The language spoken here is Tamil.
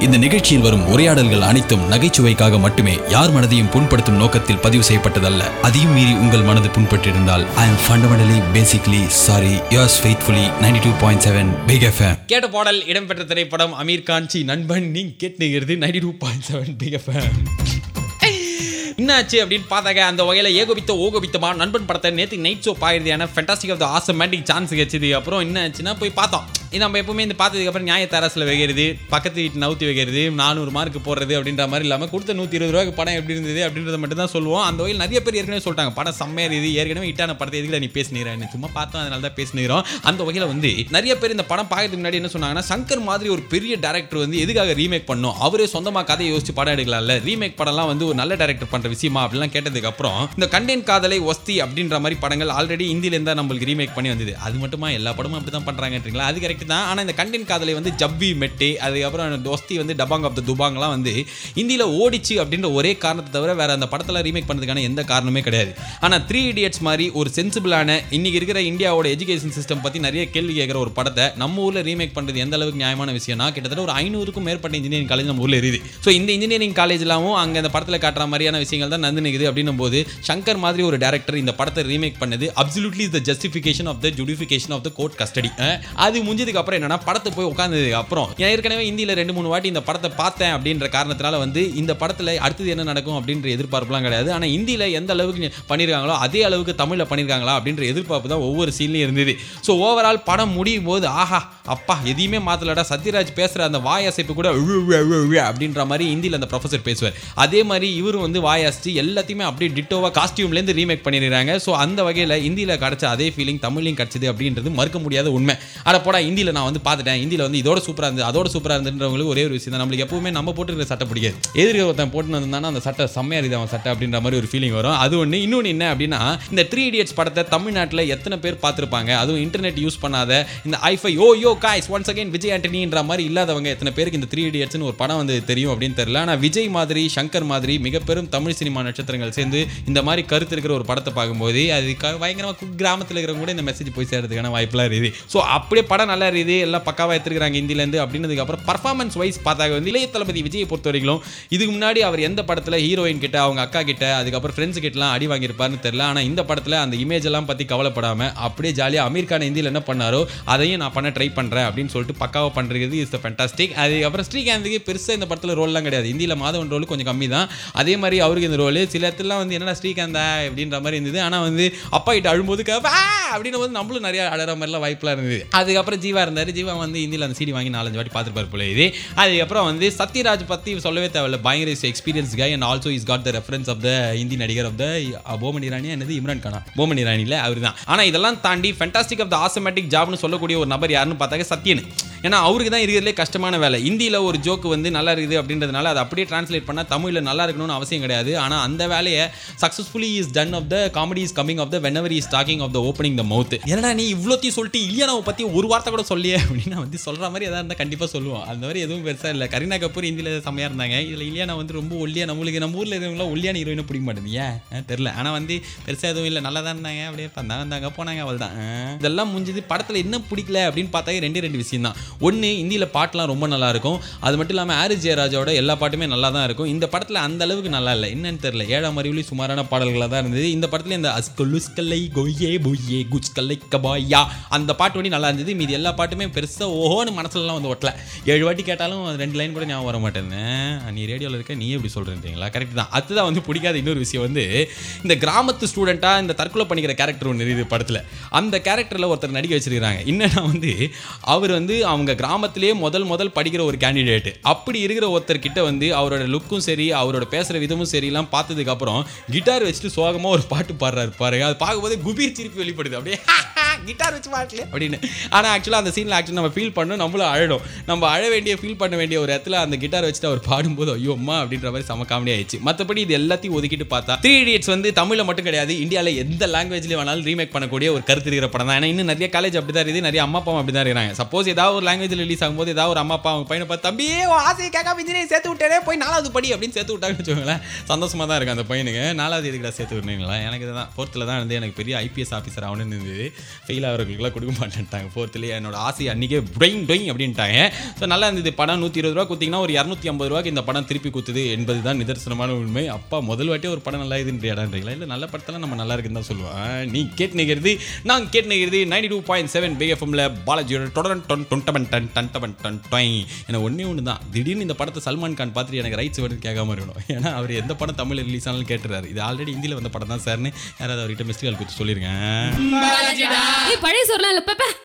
இந்த நிகழ்ச்சியில் வரும் உரையாடல்கள் அனைத்தும் நகைச்சுவைக்காக மட்டுமே யார் மனதையும் புண்படுத்தும் நோக்கத்தில் பதிவு செய்யப்பட்டதல்ல. அதையும் மீறி உங்கள் மனது புண்பட்டிருந்தால் I am fundamentally basically sorry yours faithfully ninety two point seven big F கேட்ட பாடல் இடம்பெற்ற திரைப்படம் அமீர் கான்சி நண்பன் நீ கேட்டுகிறது ninety two point seven BFM என்னாச்சு அப்படின்னு பார்த்தாங்க அந்த வகையில் ஏகோபித்த ஓகோபித்தமா நண்பன் படத்தை நேற்று நைட் ஷோ பாயிருதியான ஃபென்டாஸ்டிக் ஆஃப் த ஆசமேட்டிக் சான்ஸ் கிடைச்சது. அப்புறம் என்ன ஆச்சுன்னா போய் பார்த்தோம். இது நம்ம எப்பவுமே இந்த பார்த்ததுக்கப்புறம் நியாய தரசில் வைக்கிறது பக்கத்து வீட்டு நவுத்தி வைக்கிறது நானூறு மார்க் போடுறது அப்படின்ற மாதிரி இல்லாமல் கொடுத்த நூற்றி இருபது ரூபாய்க்கு படம் எப்படி இருந்தது அப்படின்றத மட்டும் தான் சொல்லுவோம். அந்த வகையில் நிறைய பேர் ஏற்கனவே சொல்லிட்டாங்க. படம் செம்மையாக இருக்குது. ஏற்கனவே இட்டான படத்தை எதுக்கு நீ பேசினீரன்னு சும்மா பார்த்தோம் அதனால தான் பேசினீரோம். அந்த வகையில் வந்து நிறைய பேர் இந்த படம் பார்க்கறதுக்கு முன்னாடி என்ன சொன்னாங்கன்னா சங்கர் மாதிரி ஒரு பெரிய டேரக்டர் வந்து எதுக்காக ரீமேக் பண்ணும் அவரே சொந்தமாக கதையை யோசிச்சு படம் எடுக்கலாம்ல. ரீமேக் படம்லாம் வந்து ஒரு நல்ல டேரக்டர் பண்ணுற விஷயமா அப்படிலாம் கேட்டதுக்கு அப்புறம் இந்த கண்டென்ட் காதலை ஒஸ்தி அப்படின்ற மாதிரி படங்கள் ஆல்ரெடி ஹிந்திலேருந்து தான் நம்மளுக்கு ரீமேக் பண்ணி வந்தது. அது மட்டுமா? எல்லா படமும் அப்படி தான் பண்ணுறாங்கன்றீங்களா அது கரெக்ட் தான். ஆனால் இந்த கண்டென்ட் காதலை வந்து ஜப்பி மெட்டி அதுக்கப்புறம் இந்த ஒஸ்தி வந்து டபாங் ஆஃப் த துபாங்லாம் வந்து இந்தியில் ஓடிச்சு அப்படின்ற ஒரே காரணத்தை தவிர வேற அந்த படத்தில் ரீமேக் பண்ணதுக்கான எந்த காரணமே கிடையாது. ஆனால் த்ரீ இடியட்ஸ் மாதிரி ஒரு சென்சிபிளான இன்னைக்கு இருக்கிற இந்தியாவோட எஜுகேஷன் சிஸ்டம் பற்றி நிறைய கேள்வி கேட்குற ஒரு படத்தை நம்ம ஊரில் ரீமேக் பண்ணுறது எந்த அளவுக்கு நியாயமான விஷயம்னா கிட்டத்தட்ட ஒரு ஐநூறுக்கும் மேற்பட்ட இன்ஜினியரிங் காலேஜ் நம்ம ஊரில் இருக்குது. ஸோ இந்த இன்ஜினியரிங் காலேஜ்லாமும் அங்கே அந்த படத்தில் காட்டுற மாதிரியான விஷயங்கள் தான் நடந்துனுக்குது அப்படின்னும் போது சங்கர் மாதிரி ஒரு டேரக்டர் இந்த படத்தை ரீமேக் பண்ணது absolutely the justification of the ஜுடிஃபிகேஷன் of the court custody அது முடிஞ்சதுக்கு அப்புறம் என்னன்னா படத்தை போய் உட்காந்ததுக்கு அப்புறம் நான் ஏற்கனவே இந்தியில் ரெண்டு மூணு வாட்டி இந்த படத்தை பார்த்தேன் அப்படின்ற காரணத்தினால வந்து இந்த படத்தில் அடுத்தது என்ன நடக்கும் அப்படின்ற எதிர்பார்ப்புலாம் கிடையாது. ஆனால் இந்தியில் எந்த அளவுக்கு பண்ணியிருக்காங்களோ அதே அளவுக்கு தமிழில் பண்ணியிருக்காங்களா அப்படின்ற எதிர்பார்ப்பு தான் ஒவ்வொரு சீன்லையும் இருந்தது. ஸோ ஓவரால் படம் முடியும் போது ஆஹா அப்பா எதையுமே மாற்றலடா சத்யராஜ் பேசுகிற அந்த வாய் அசைப்பு கூட அப்படின்ற மாதிரி இந்தியில் அந்த ப்ரொஃபசர் பேசுவார். அதே மாதிரி இவரும் வந்து வாய் அசைச்சு எல்லாத்தையுமே அப்படியே டிட்டோவாக காஸ்டியூம்லேருந்து ரீமேக் பண்ணிடுறாங்க. ஸோ அந்த வகையில் இந்தியில் கிடச்ச அதே ஃபீலிங் தமிழ்லையும் கிடச்சிது அப்படின்றது மறுக்க முடியாத உண்மை. ஆனால் போடா இந்தியில் நான் வந்து பார்த்துட்டேன். இந்தியில் வந்து இதோட சூப்பராக இருந்தது அதோட சூப்பராக இருந்துன்றவங்களுக்கு ஒரே ஒரு விஷயம் தான். நம்மளுக்கு எப்பவுமே நம்ம போட்டுருக்கிற சட்டை பிடிக்காது. எதிர்க்க ஒருத்தன் போட்டு வந்தானா அந்த சட்டை செம்மையாக இருக்குது அவன் சட்டை அப்படின்ற மாதிரி ஒரு ஃபீலிங் வரும். அது ஒன்று இன்னொன்று என்ன அப்படின்னா இந்த த்ரீ இடியட்ஸ் படத்தை தமிழ்நாட்டில் எத்தனை பேர் பார்த்துருப்பாங்க? அதுவும் இன்டர்நெட் யூஸ் பண்ணாத இந்த ஐஃபை ஓ yo guys once again Vijay ஆண்டனின்ற மாதிரி இல்லாதவங்க எத்தனை பேருக்கு இந்த த்ரீ இடியட்ஸ்னு ஒரு படம் வந்து தெரியும் அப்படின்னு தெரியல. ஆனால் விஜய் மாதிரி சங்கர் மாதிரி மிக பெரும் தமிழ் சினிமா நட்சத்திரங்கள் சேர்ந்து இந்த மாதிரி கருத்து இருக்கிற ஒரு படத்தை பார்க்கும்போது அது பயங்கரமாக கிராமத்தில் இருக்கிறவங்க கூட இந்த மெசேஜ் போய் சேர்றதுக்கான வாய்ப்புலாம் இருக்குது. ஸோ அப்படியே படம் நல்லா இருக்குது எல்லாம் பக்காவாக எடுத்துருக்காங்க இந்தியிலேருந்து அப்படின்னதுக்கப்புறம் பர்ஃபார்மன்ஸ் வைஸ் பார்த்தாங்க வந்து இளைய தளபதி விஜயை பொறுத்த வரைக்கும் இதுக்கு முன்னாடி அவர் எந்த படத்தில் ஹீரோயின் கிட்ட அவங்க அக்கா கிட்ட அதுக்கப்புறம் ஃப்ரெண்ட்ஸ் கிட்டலாம் அடி வாங்கியிருப்பார்னு தெரியல. ஆனால் இந்த படத்தில் அந்த இமேஜ் எல்லாம் பற்றி கவலைப்படாமல் அப்படியே ஜாலியாக அமீர் கான் இந்தியில் என்ன பண்ணாரோ அதையும் நான் பண்ண ட்ரை பண்ணுறேன் அப்படின்னு சொல்லிட்டு பக்காவாக பண்ணுறது இஸ் த ஃபென்டாஸ்டிக் அதுக்கப்புறம் ஸ்ரீகாந்துக்கு பெருசாக இந்த படத்தில் ரோல்லாம் கிடையாது. இந்தியில் மாதவன் ரோல் கொஞ்சம் கம்மி தான் அதே மாதிரி அவருக்கு இந்த ரோல். சில இடத்துலலாம் வந்து என்னடா ஸ்ரீகாந்தா? அப்படின்ற மாதிரி இருந்தது. ஆனால் வந்து அப்பா கிட்ட அழும்போது அப்படின்னு போது நம்மளும் நிறைய அழகிற மாதிரிலாம் வாய்ப்புலாம் இருந்தது. அதுக்கப்புறம் ஜீவா இருந்தார். ஜீவா வந்து இந்தியில் அந்த சீடி வாங்கி நாலஞ்சு வாட்டி பார்த்துருப்பார் போல இது. அதுக்கப்புறம் வந்து சத்யராஜ் பற்றி சொல்லவே தேவையில்ல. பயங்கர experience guy and also is got the reference of the Hindi நடிகர் ஆஃப் த போமன் இரானி என்னது? இம்ரான் கானா போமன் இரானியில் அவர் தான் ஆனால் இதெல்லாம் தாண்டி ஃபென்டாஸ்டிக் ஆஃப் த ஆசமேட்டிக் ஜாப்னு சொல்லக்கூடிய ஒரு நபர் யாருன்னு பார்த்தாக்க சத்யன். ஏன்னா அவருக்கு தான் இருக்கிறதுலே கஷ்டமான வேலை. இந்தியில் ஒரு ஜோக்கு வந்து நல்லா இருக்குது அப்படின்றதுனால அதை அப்படியே டிரான்ஸ்லேட் பண்ணால் தமிழில் நல்லா இருக்கணும்னு அவசியம் கிடையாது. ஆனால் அந்த வேலையை successfully is done of the comedy is coming of the whenever is talking of the opening the mouth என்னடா நீ இவ்வளோத்தையும் சொல்லிட்டு இல்லையானாவை பற்றி ஒரு வார்த்தை கூட சொல்லியே அப்படின்னு நான் வந்து சொல்கிற மாதிரி எதாவது இருந்தால் கண்டிப்பாக சொல்லுவோம். அந்த மாதிரி எதுவும் பெருசாக இல்லை. கரீனா கபூர் இந்தியில் செம்மையாக இருந்தாங்க. இதில் இல்லையானா வந்து ரொம்ப ஒல்லியாக நம்மளுக்கு நம்ம ஊரில் இருக்கிறவங்களாம் ஒல்லியான ஹீரோயினை பிடிக்க மாட்டேங்குது. ஏன்? தெரில ஆனால் வந்து பெருசாக எதுவும் இல்லை. நல்லா தான் இருந்தாங்க. அப்படியே வந்தாங்க வந்தாங்க போனாங்க அவள் தான் இதெல்லாம் முடிஞ்சது படத்தில் என்ன பிடிக்கல அப்படின்னு பார்த்தா ரெண்டே ரெண்டு விஷயம் தான் ஒன்று இந்தியில் பாட்டெலாம் ரொம்ப நல்லாயிருக்கும் அது மட்டும் இல்லாமல் ஆரி ஜெயராஜோட எல்லா பாட்டுமே நல்லா தான் இருக்கும். இந்த படத்தில் அந்த அளவுக்கு நல்லா இல்லை. என்னன்னு தெரியல. ஏழாம் அறிவுலி சுமாரான பாடல்களாக தான் இருந்தது. இந்த படத்தில் இந்த அஸ்கலுஸ்கல்லை கொய்யே பொய்யே குச்கல்லை கபாயா அந்த பாட்டு வண்டி நல்லா இருந்தது. மீதி எல்லா பாட்டுமே பெருசாக ஓஹோன்னு மனசுலலாம் வந்து ஒட்டல. ஏழு வாட்டி கேட்டாலும் ரெண்டு லைன் கூட ஞாபகம் வர மாட்டேன்னு நீ ரேடியோவில் இருக்க நீ எப்படி சொல்கிறீங்களா கரெக்ட் தான். அதுதான் வந்து பிடிக்காத இன்னொரு விஷயம் வந்து இந்த கிராமத்து ஸ்டூடெண்ட்டாக இந்த தற்கொலை பண்ணிக்கிற கேரக்டர் ஒன்று இருக்குது படத்தில். அந்த கேரக்டரில் ஒருத்தர் நடிக்க வச்சிருக்கிறாங்க. என்னன்னா வந்து அவர் வந்து அவங்க கிராமத்திலேயே முதல் முதல் படிக்கிற ஒரு கேண்டிடேட் அப்படி இருக்கிற ஒருத்தர் கிட்ட வந்து அவரோட லுக்கும் சரி அவரோட பேசுகிற விதமும் சரிலாம் பார்த்ததுக்கப்புறம் கிட்டார் வச்சுட்டு சோகமாக ஒரு பாட்டு பாடுறாரு பாருங்க. அது பார்க்கும்போது குபீர் சிரிப்பு வெளிப்படுது. அப்படியே கிட்டார் வச்சு பாடல அப்படின்னு. ஆனால் ஆக்சுவலாக அந்த சீனில் ஆக்சுவலாக நம்ம ஃபீல் பண்ணணும் நம்மளும் அழடும் நம்ம அழ வேண்டிய ஃபீல் பண்ண வேண்டிய ஒரு இடத்துல அந்த கிட்டார் வச்சுட்டு அவர் பாடும்போது ஐயோ அம்மா அப்படின்ற மாதிரி செம காமெடி ஆயிடுச்சு. மற்றபடி இது எல்லாத்தையும் ஒதுக்கிட்டு பார்த்தா த்ரீ இடியட்ஸ் வந்து தமிழில் மட்டும் கிடையாது இந்தியாவில் எந்த லாங்குவேஜ்லேயும் வேணாலும் ரீமேக் பண்ணக்கூடிய ஒரு கருத்து இருக்கிற படம் தான். ஏன்னா இன்னும் நிறைய காலேஜ் அப்படி தான் இருக்குது நிறைய அம்மா அப்பாவும் அப்படி தான் இருக்கிறாங்க. சப்போஸ் ஏதாவது ஒரு லாங்குவேஜ் ரிலீஸ் ஆகும்போது ஏதாவது ஒரு அம்மா அப்பா அவங்க பையனை பார்த்து தம்பியே ஆசையை கேட்காம இன்ஜினியரிங் சேர்த்து விட்டேனே போய் நாலாவது படி அப்படின்னு சேர்த்து விட்டாங்கன்னு வச்சுக்கோங்களேன். சந்தோஷமாக தான் இருக்கும் அந்த பையனுக்கு. நாலாவது எதுக்குடா சேர்த்து விடுறீங்களா எனக்கு இதுதான். ஃபோர்த்தில் தான் வந்து எனக்கு பெரிய ஐபிஎஸ் ஆஃபீஸர் ஆகணும்னு இருந்தது. ஃபெயில் ஆகிறவங்களுக்குலாம் கொடுக்க மாட்டேன்ட்டாங்க. ஃபோர்த்துலேயே என்னோட ஆசை அன்றைக்கே ப்ரைங் ப்ரைங் அப்படின்ட்டாங்க. ஸோ நல்லா இருந்தது. படம் நூற்றி இருபது ரூபா கொடுத்தீங்கன்னா ஒரு இரநூத்தி ஐம்பது ரூபாய்க்கு இந்த படம் திருப்பி குத்துது என்பது தான் நிதர்சனமான உண்மை. அப்பா முதல் வாட்டியே ஒரு படம் நல்லா இதுன்ற இடன்றீங்களா இல்லை நல்ல படத்தெல்லாம் நம்ம நல்லா இருக்குன்னு தான் சொல்லுவேன் நீ கேட்டு நிற்கிறது நான் கேட்டு நிற்கிறது நைன்டி டூ பாயிண்ட் செவன் பிஎஃப்எம்ல பாலாஜியோட தொடரன் டொன் டொன்டபன் டன் டன்டபன் டன் டொய். எனக்கு ஒன்றே ஒன்று தான் திடீர்னு இந்த படத்தை சல்மான் கான் பார்த்துட்டு எனக்கு ரைட்ஸ் வேணும் கேட்காம இருக்கணும். ஏன்னா அவர் எந்த படம் தமிழ் ரிலீஸ் ஆனாலும் கேட்டுறாரு. இது ஆல்ரெடி ஹிந்தியில் வந்த படம் தான் சார்னு யாராவது அவர்கிட்ட மிஸ்டேக் கொடுத்து சொல்லியிருக்கேன் Y por eso, Orlando, papá,